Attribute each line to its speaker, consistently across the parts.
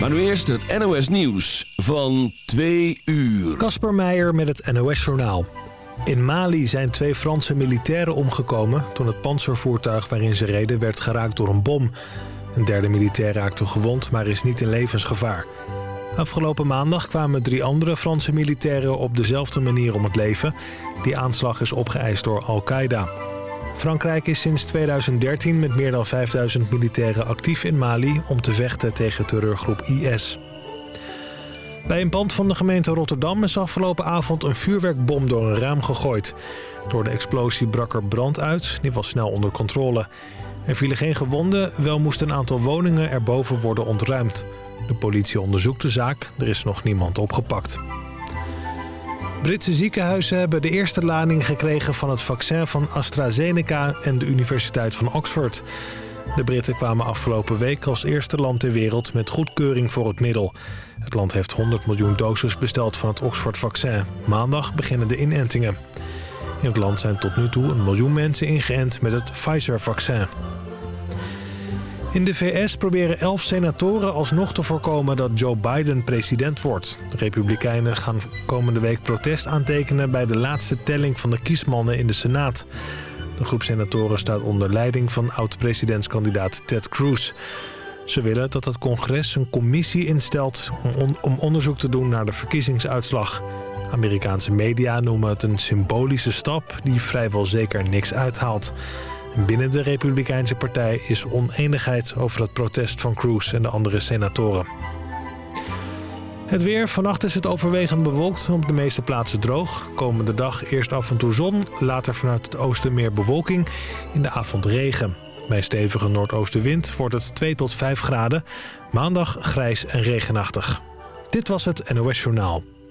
Speaker 1: Maar nu eerst het NOS Nieuws van 2 uur.
Speaker 2: Kasper Meijer met het NOS Journaal. In Mali zijn twee Franse militairen omgekomen... toen het panzervoertuig waarin ze reden werd geraakt door een bom. Een derde militair raakte gewond, maar is niet in levensgevaar. Afgelopen maandag kwamen drie andere Franse militairen op dezelfde manier om het leven. Die aanslag is opgeëist door Al-Qaeda. Frankrijk is sinds 2013 met meer dan 5000 militairen actief in Mali... om te vechten tegen terreurgroep IS. Bij een pand van de gemeente Rotterdam is afgelopen avond een vuurwerkbom door een raam gegooid. Door de explosie brak er brand uit, die was snel onder controle. Er vielen geen gewonden, wel moest een aantal woningen erboven worden ontruimd. De politie onderzoekt de zaak, er is nog niemand opgepakt. Britse ziekenhuizen hebben de eerste lading gekregen van het vaccin van AstraZeneca en de Universiteit van Oxford. De Britten kwamen afgelopen week als eerste land ter wereld met goedkeuring voor het middel. Het land heeft 100 miljoen doses besteld van het Oxford-vaccin. Maandag beginnen de inentingen. In het land zijn tot nu toe een miljoen mensen ingeënt met het Pfizer-vaccin. In de VS proberen elf senatoren alsnog te voorkomen dat Joe Biden president wordt. De Republikeinen gaan komende week protest aantekenen bij de laatste telling van de kiesmannen in de Senaat. De groep senatoren staat onder leiding van oud-presidentskandidaat Ted Cruz. Ze willen dat het congres een commissie instelt om, om onderzoek te doen naar de verkiezingsuitslag. Amerikaanse media noemen het een symbolische stap die vrijwel zeker niks uithaalt. Binnen de Republikeinse partij is oneenigheid over het protest van Cruz en de andere senatoren. Het weer. Vannacht is het overwegend bewolkt. Op de meeste plaatsen droog. Komende dag eerst af en toe zon. Later vanuit het oosten meer bewolking. In de avond regen. Bij stevige noordoostenwind wordt het 2 tot 5 graden. Maandag grijs en regenachtig. Dit was het NOS Journaal.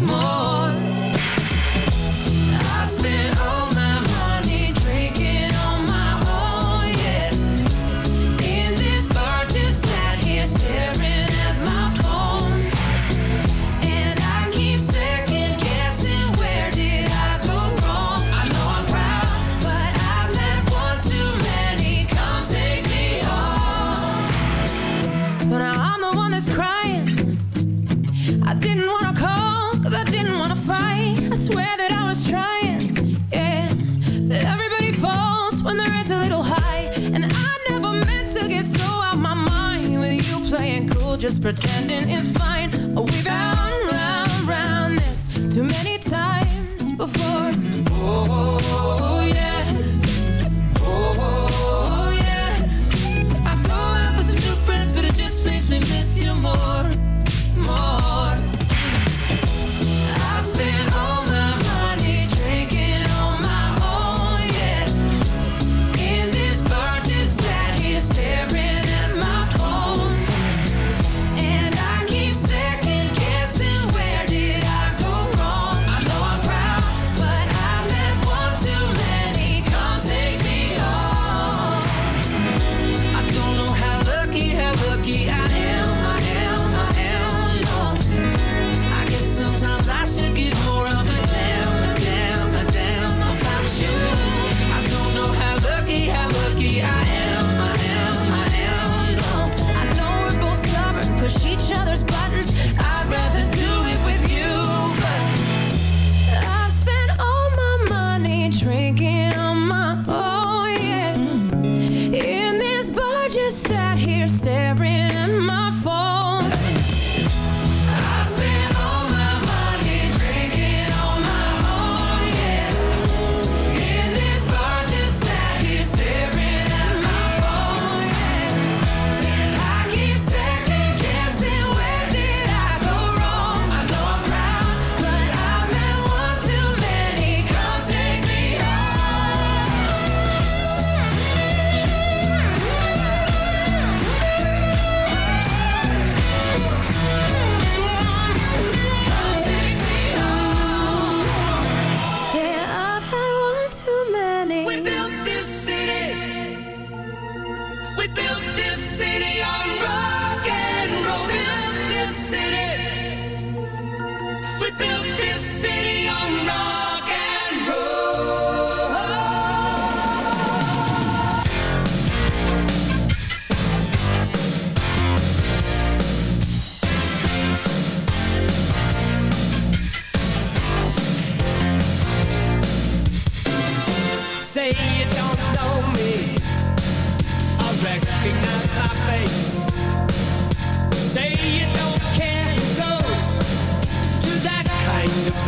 Speaker 3: more.
Speaker 4: pretend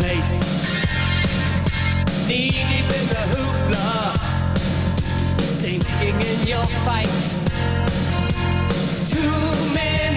Speaker 4: place. Knee deep in the hoopla, sinking in your fight. Too many.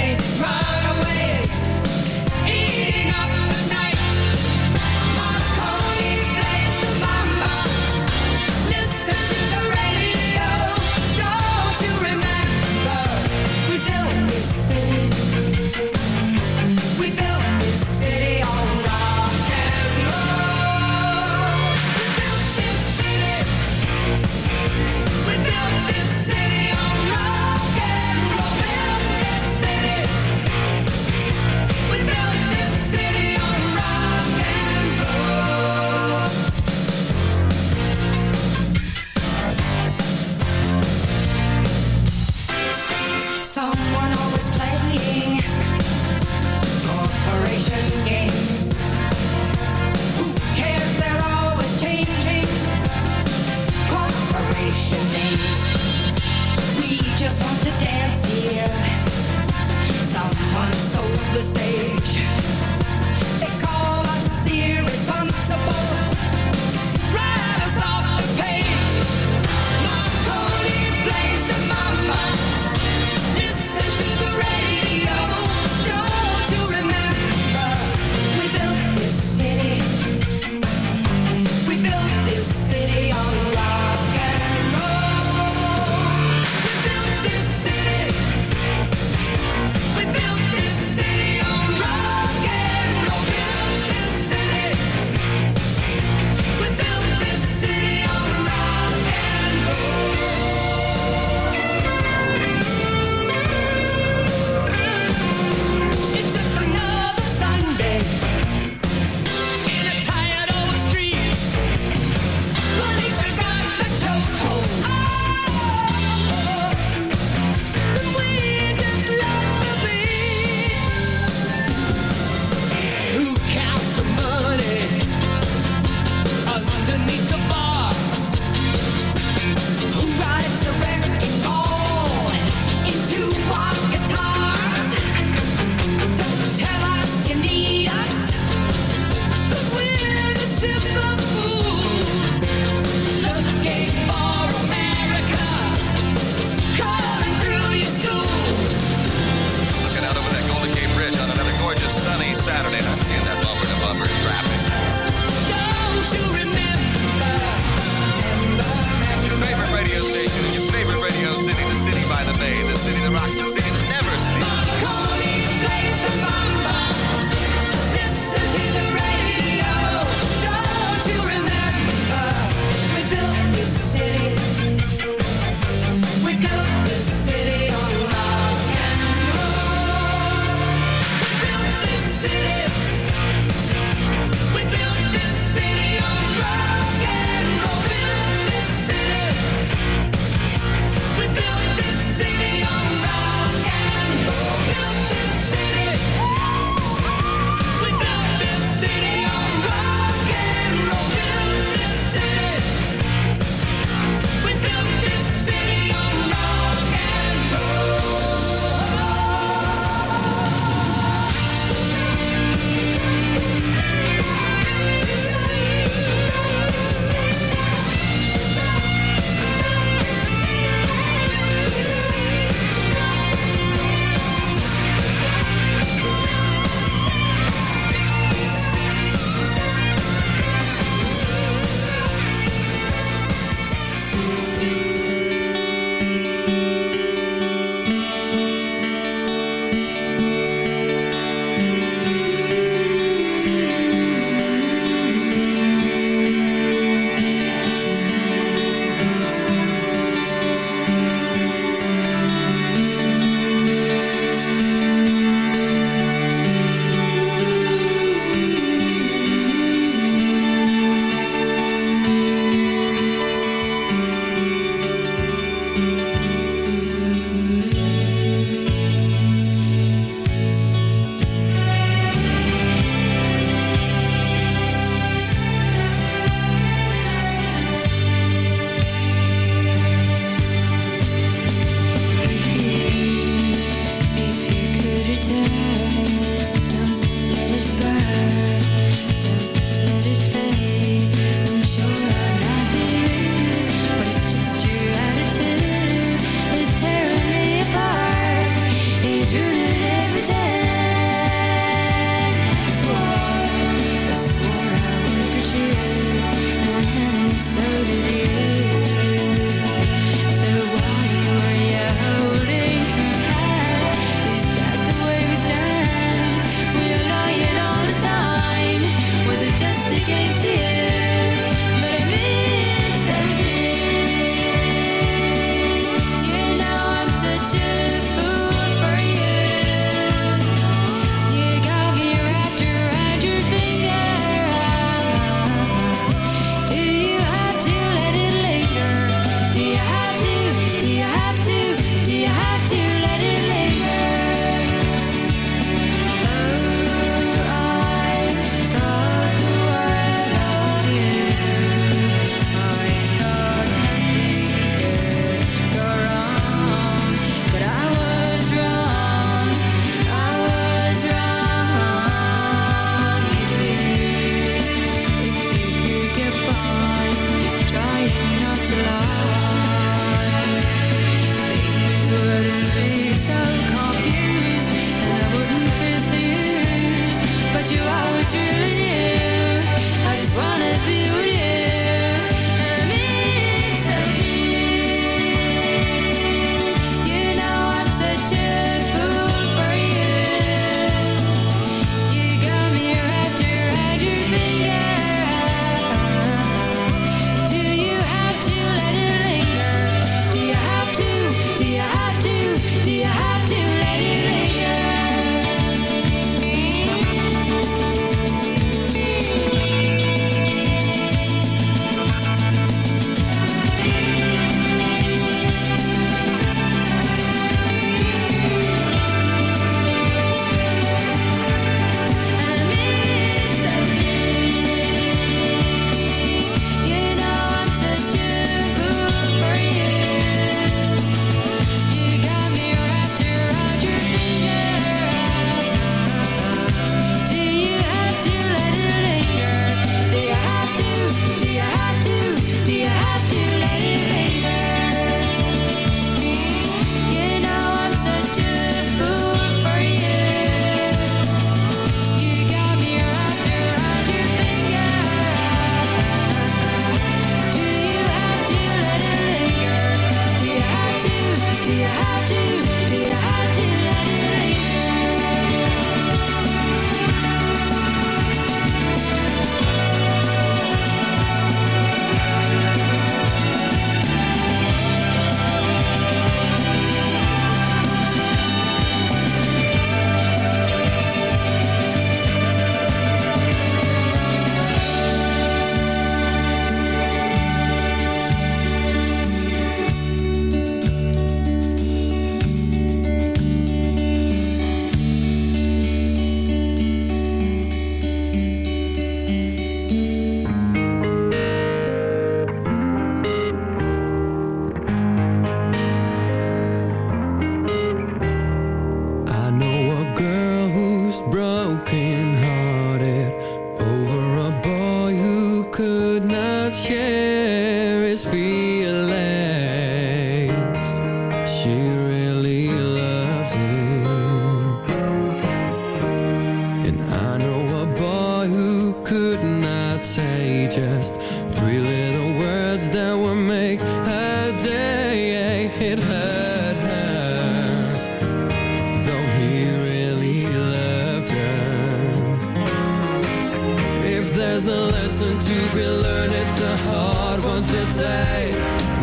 Speaker 5: lesson to be learned. It's a hard one today.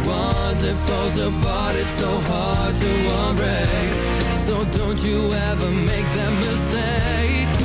Speaker 5: Once it falls apart, it's so hard to unbreak. So don't you ever make that mistake.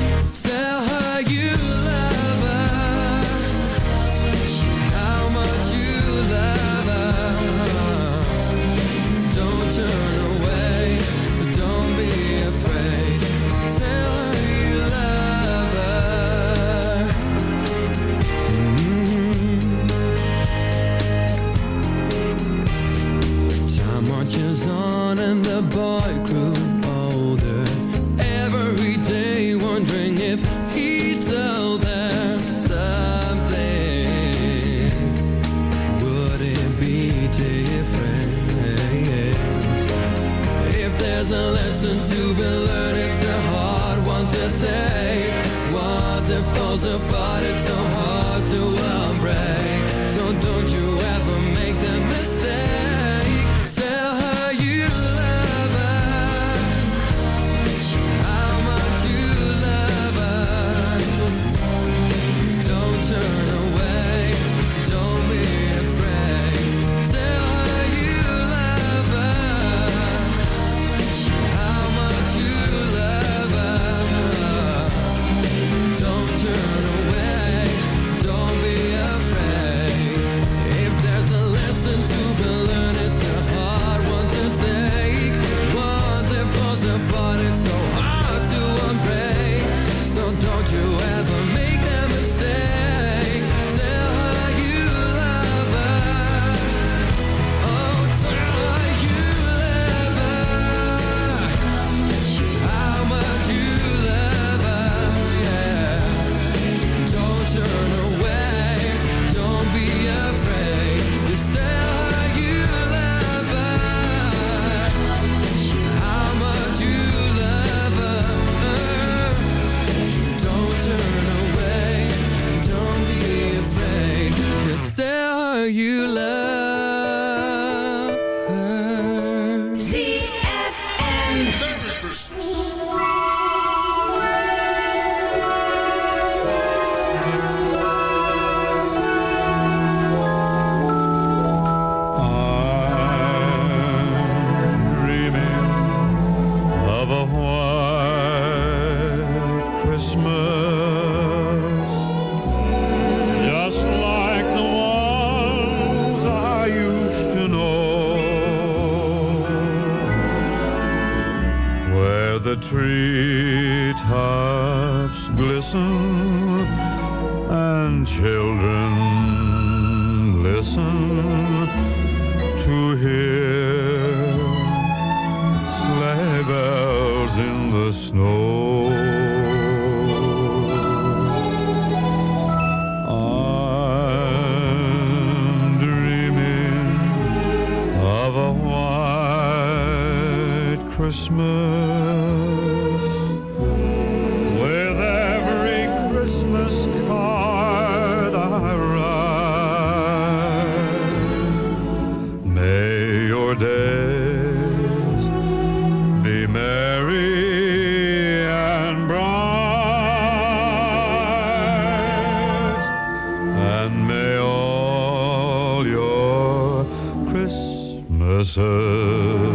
Speaker 6: ze.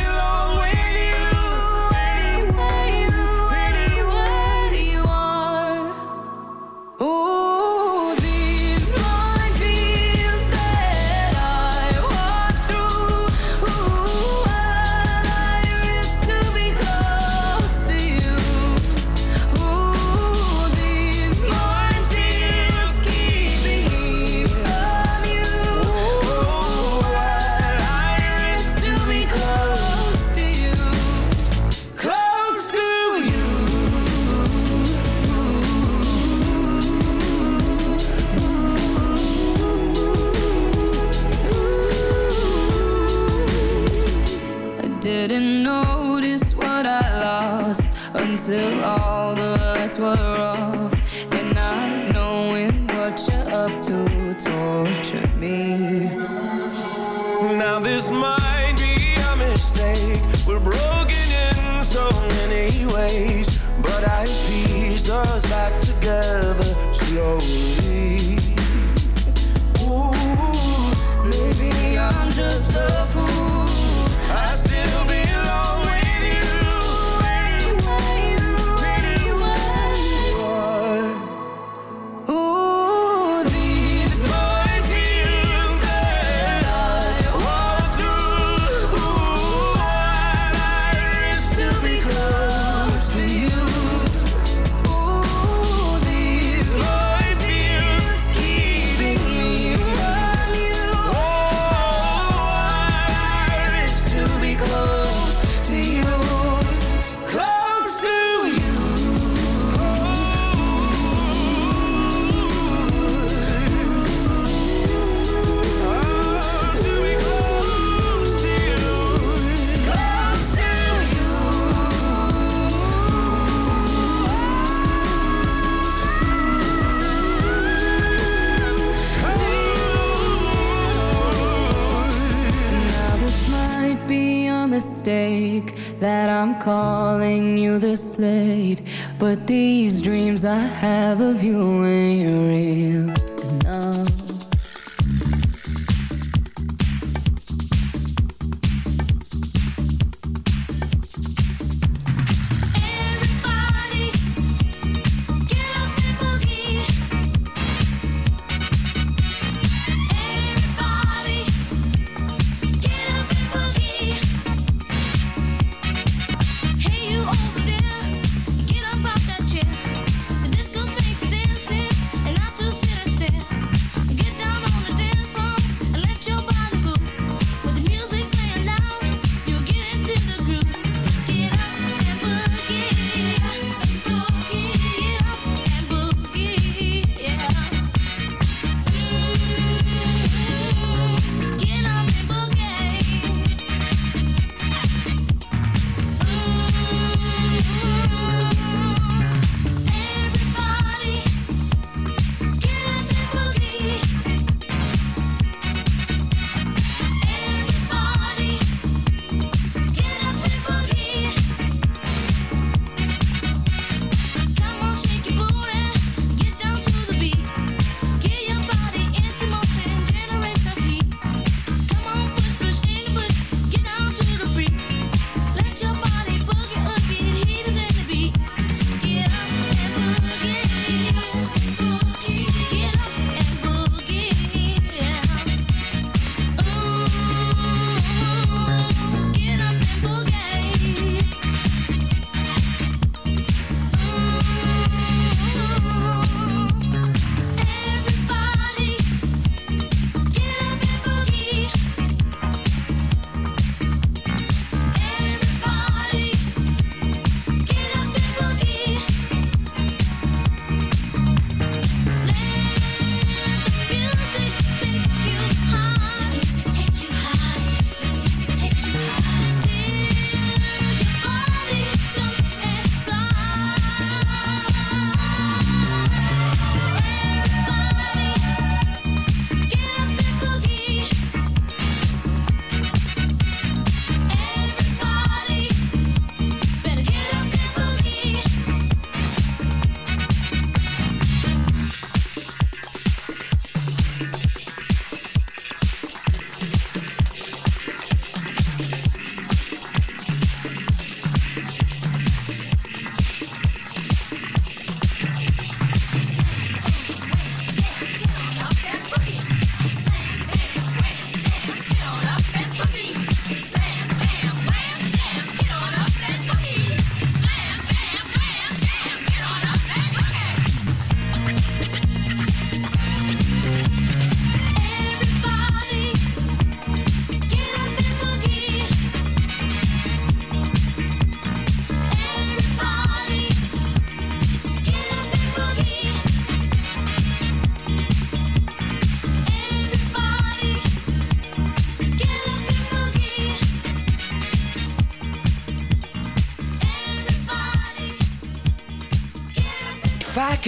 Speaker 7: that's what
Speaker 8: slate. But
Speaker 7: these dreams I have of you
Speaker 9: and you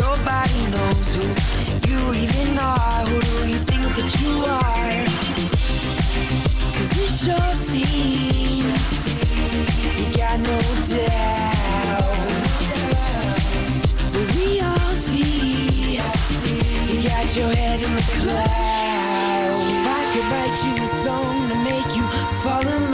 Speaker 10: Nobody knows who you even are. Who do you think that you are? Cause it sure seems you got no doubt. But we all see you got your head in the clouds. If I could write you a song to make you fall in love,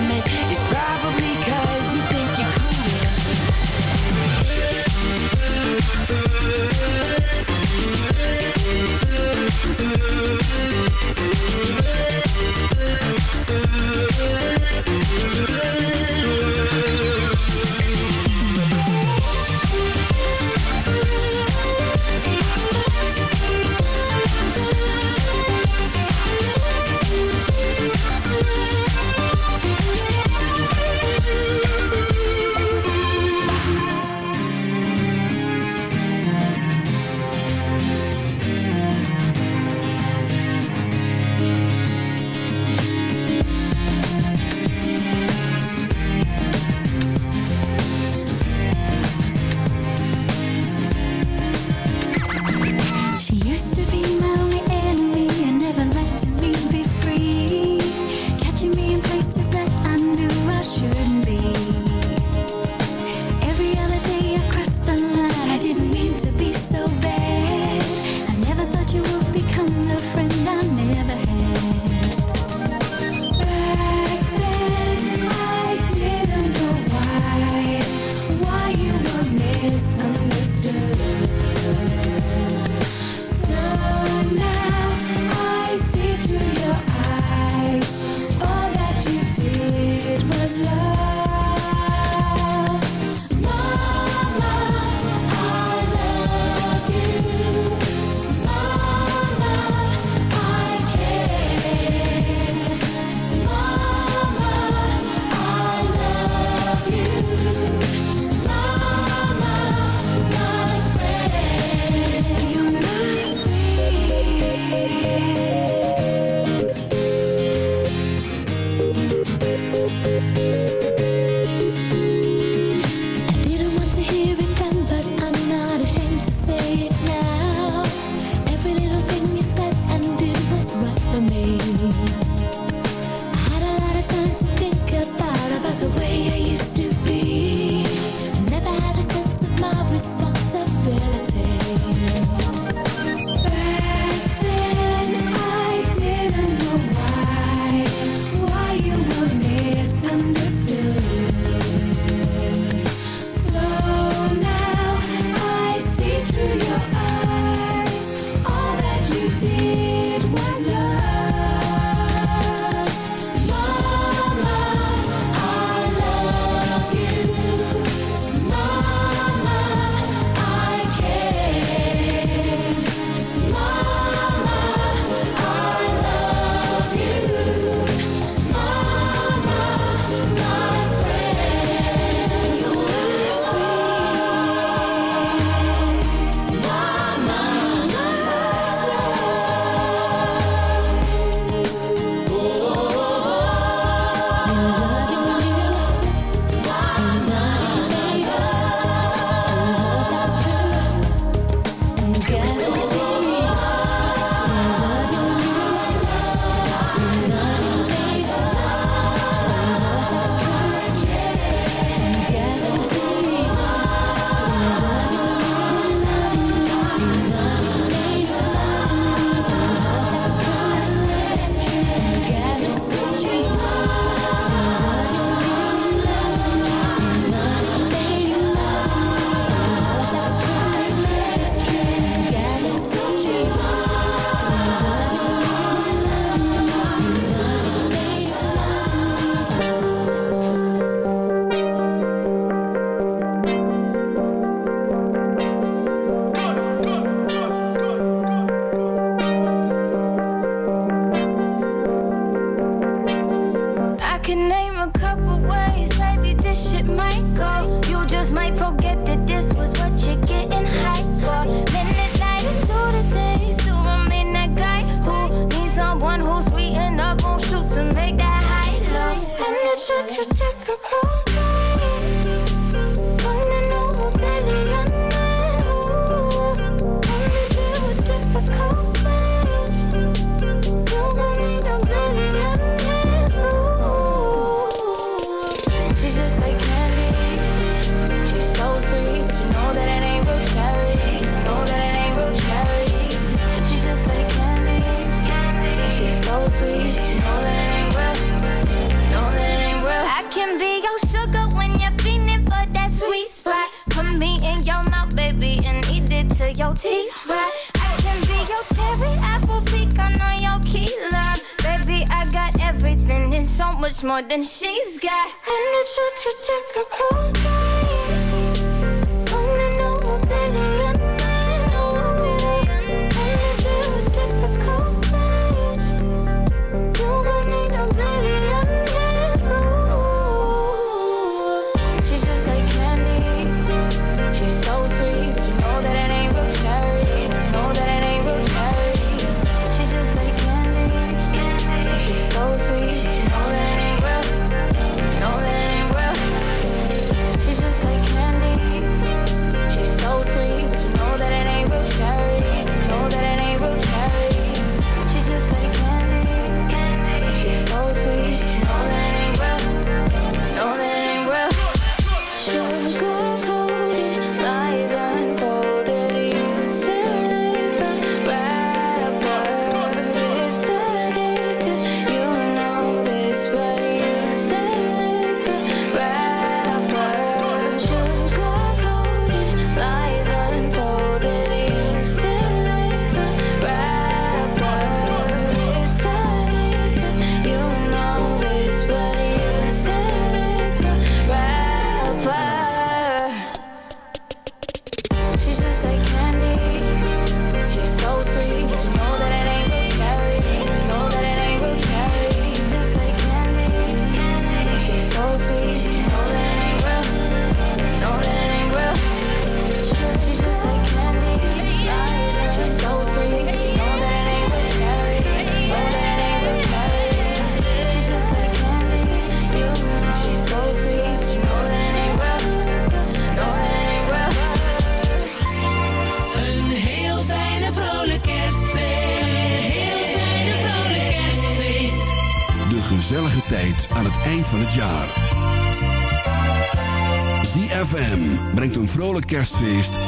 Speaker 3: vrolijk kerstfeest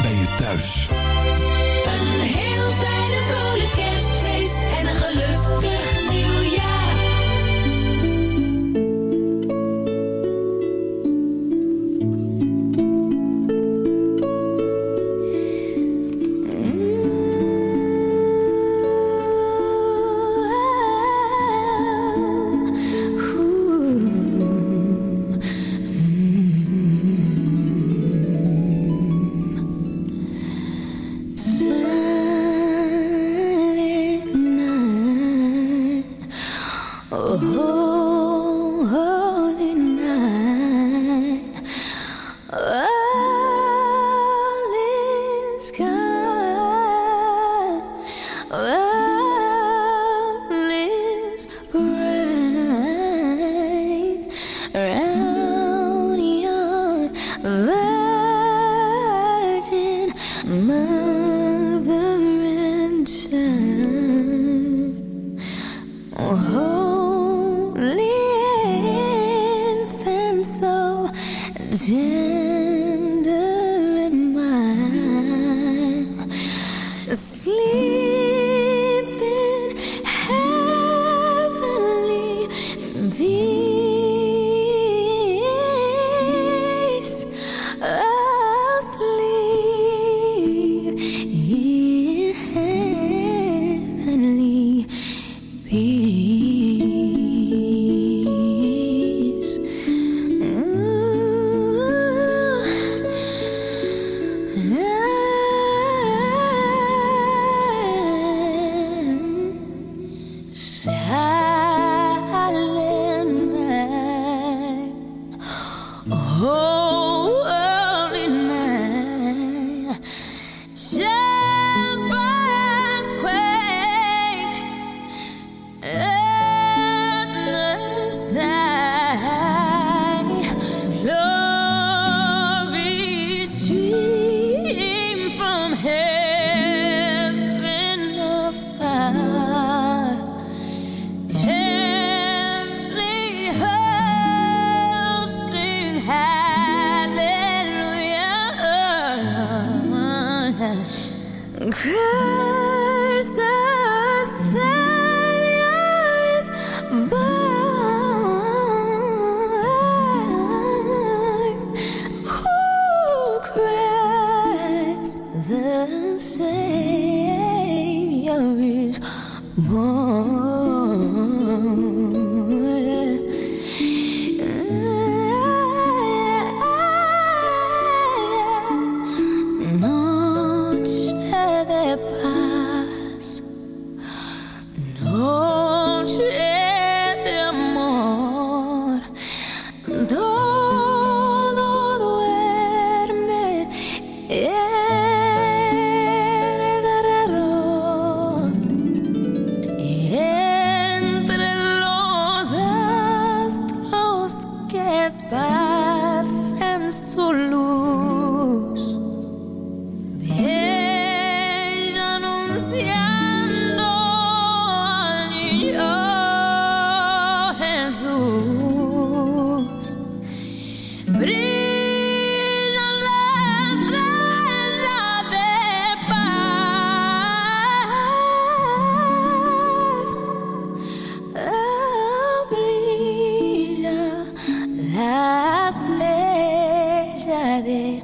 Speaker 3: más lejos
Speaker 1: de